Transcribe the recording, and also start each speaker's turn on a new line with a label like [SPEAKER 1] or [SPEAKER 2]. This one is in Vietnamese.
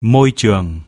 [SPEAKER 1] môi trường.